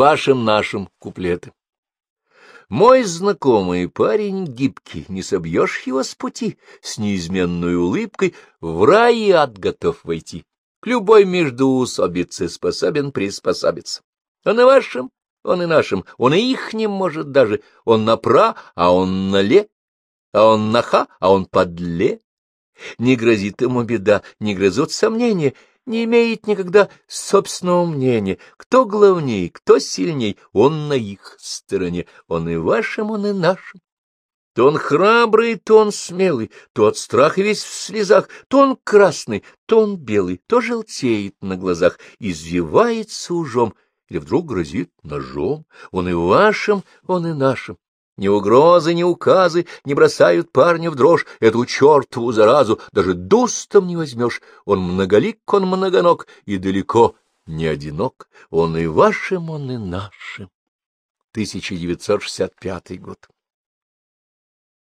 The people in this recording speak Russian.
вашим-нашим куплеты. Мой знакомый парень гибкий, не собьешь его с пути, с неизменной улыбкой в рай и ад готов войти. К любой междуусобице способен приспособиться. Он и вашим, он и нашим, он и их не может даже. Он на пра, а он на ле, а он на ха, а он подле. Не грозит ему беда, не грызут сомнения, не имеет никогда собственного мнения. Кто главней, кто сильней, он на их стороне, он и вашим, он и нашим. То он храбрый, то он смелый, то от страха весь в слезах, то он красный, то он белый, то желтеет на глазах, извивается ужом или вдруг грозит ножом. Он и вашим, он и нашим. Ни угрозы, ни указы не бросают парня в дрожь, эту чертову заразу даже дустом не возьмешь. Он многолик, он многоног и далеко не одинок. Он и вашим, он и нашим. 1965 год.